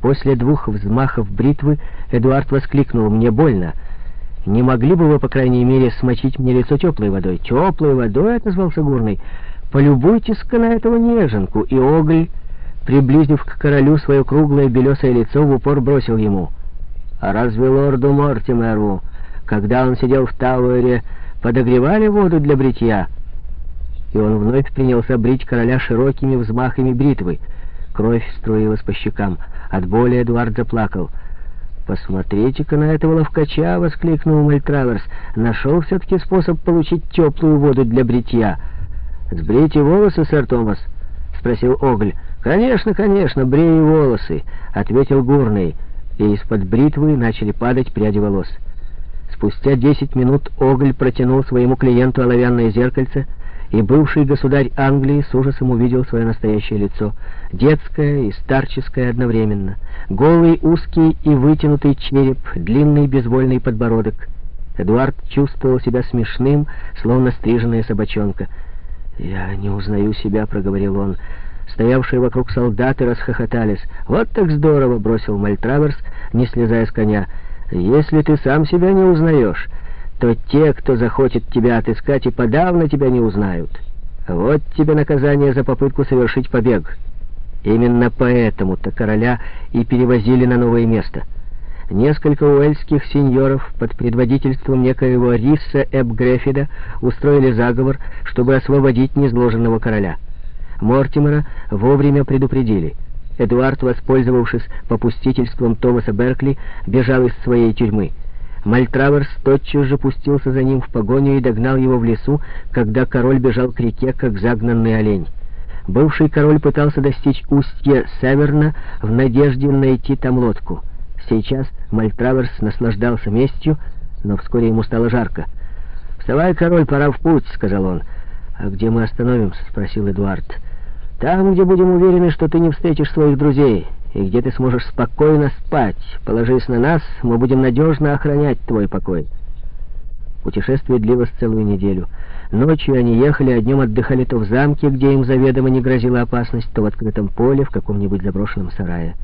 После двух взмахов бритвы Эдуард воскликнул «Мне больно!» «Не могли бы вы, по крайней мере, смочить мне лицо теплой водой?» «Теплой водой?» — отозвался Гурный. «Полюбуйтесь-ка на этого неженку!» И Огль, приблизив к королю свое круглое белесое лицо, в упор бросил ему. «А разве лорду Мортимеру, когда он сидел в Тауэре, подогревали воду для бритья?» И он вновь принялся брить короля широкими взмахами бритвы. Кровь струилась по щекам. От боли Эдуард заплакал. «Посмотрите-ка на этого ловкача!» — воскликнул Мальтраверс. «Нашел все-таки способ получить теплую воду для бритья». «Сбрейте волосы, сэр Томас?» — спросил Огль. «Конечно, конечно, брей волосы», — ответил Гурный. И из-под бритвы начали падать пряди волос. Спустя десять минут Огль протянул своему клиенту оловянное зеркальце — и бывший государь Англии с ужасом увидел свое настоящее лицо, детское и старческое одновременно, голый, узкий и вытянутый череп, длинный безвольный подбородок. Эдуард чувствовал себя смешным, словно стриженная собачонка. «Я не узнаю себя», — проговорил он. Стоявшие вокруг солдаты расхохотались. «Вот так здорово!» — бросил Мальтраверс, не слезая с коня. «Если ты сам себя не узнаешь...» то те, кто захочет тебя отыскать, и подавно тебя не узнают. Вот тебе наказание за попытку совершить побег. Именно поэтому-то короля и перевозили на новое место. Несколько уэльских сеньоров под предводительством некоего Риса Эбгрефида устроили заговор, чтобы освободить незложенного короля. Мортимера вовремя предупредили. Эдуард, воспользовавшись попустительством Томаса Беркли, бежал из своей тюрьмы. Мальтраверс тотчас же пустился за ним в погоню и догнал его в лесу, когда король бежал к реке, как загнанный олень. Бывший король пытался достичь устья Северна в надежде найти там лодку. Сейчас Мальтраверс наслаждался местью, но вскоре ему стало жарко. «Вставай, король, пора в путь», — сказал он. «А где мы остановимся?» — спросил Эдуард. «Там, где будем уверены, что ты не встретишь своих друзей» и где ты сможешь спокойно спать. Положись на нас, мы будем надежно охранять твой покой». Путешествие длилось целую неделю. Ночью они ехали, а днем отдыхали то в замке, где им заведомо не грозила опасность, то в открытом поле, в каком-нибудь заброшенном сарае.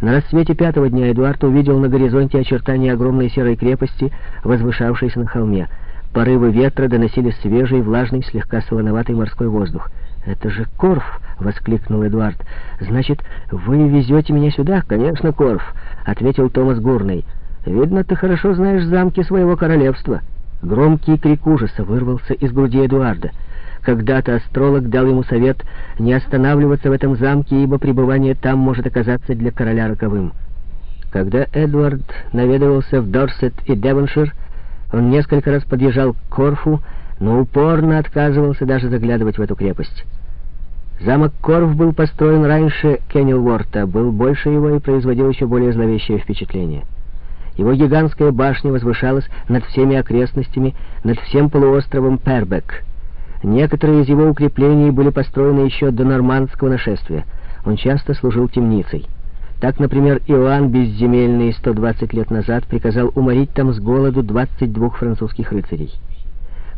На рассвете пятого дня Эдуард увидел на горизонте очертания огромной серой крепости, возвышавшейся на холме. Порывы ветра доносили свежий, влажный, слегка солоноватый морской воздух. «Это же Корф!» — воскликнул Эдуард. «Значит, вы везете меня сюда?» «Конечно, Корф», — ответил Томас Гурный. «Видно, ты хорошо знаешь замки своего королевства». Громкий крик ужаса вырвался из груди Эдуарда. Когда-то астролог дал ему совет не останавливаться в этом замке, ибо пребывание там может оказаться для короля роковым. Когда Эдвард наведывался в Дорсет и Девоншир, он несколько раз подъезжал к Корфу, но упорно отказывался даже заглядывать в эту крепость. Замок Корф был построен раньше Кеннелворта, был больше его и производил еще более зловещее впечатление. Его гигантская башня возвышалась над всеми окрестностями, над всем полуостровом Пербек. Некоторые из его укреплений были построены еще до нормандского нашествия. Он часто служил темницей. Так, например, Иоанн Безземельный 120 лет назад приказал уморить там с голоду 22 французских рыцарей.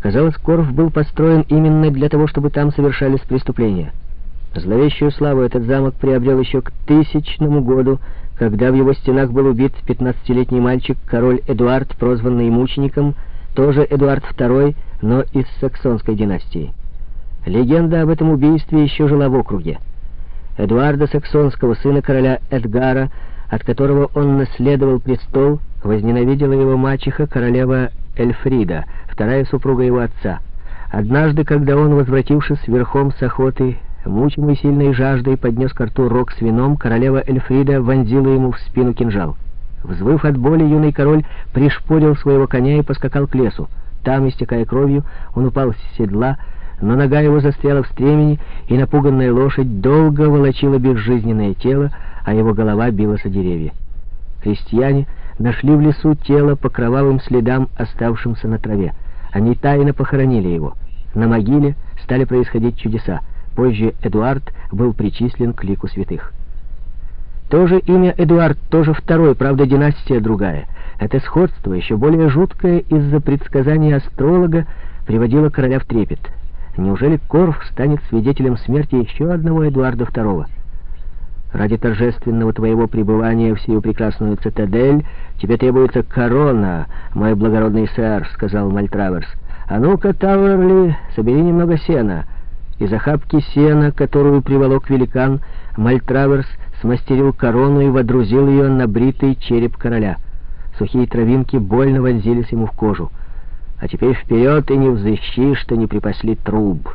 Казалось, Корф был построен именно для того, чтобы там совершались преступления. Зловещую славу этот замок приобрел еще к тысячному году, когда в его стенах был убит 15-летний мальчик, король Эдуард, прозванный мучеником, тоже Эдуард II, но из саксонской династии. Легенда об этом убийстве еще жила в округе. Эдуарда Саксонского, сына короля Эдгара, от которого он наследовал престол, возненавидела его мачеха, королева Эльфрида, вторая супруга его отца. Однажды, когда он, возвратившись верхом с охоты, Мучимый сильной жаждой поднес к рту рог с вином, королева Эльфрида вонзила ему в спину кинжал. Взвыв от боли, юный король пришпорил своего коня и поскакал к лесу. Там, истекая кровью, он упал с седла, но нога его застряла в стремени, и напуганная лошадь долго волочила безжизненное тело, а его голова билась о деревья. Крестьяне нашли в лесу тело по кровавым следам, оставшимся на траве. Они тайно похоронили его. На могиле стали происходить чудеса. Позже Эдуард был причислен к лику святых. Тоже имя Эдуард, тоже второй, правда, династия другая. Это сходство, еще более жуткое из-за предсказания астролога, приводило короля в трепет. Неужели Корф станет свидетелем смерти еще одного Эдуарда II? Ради торжественного твоего пребывания в сию прекрасную цитадель тебе требуется корона, мой благородный сэр», — сказал Мальтраверс. «А ну-ка, Тауэрли, собери немного сена». Из охапки сена, которую приволок великан, Мальтраверс смастерил корону и водрузил ее на бритый череп короля. Сухие травинки больно вонзились ему в кожу. «А теперь вперед и не взыщи, что не припасли труб».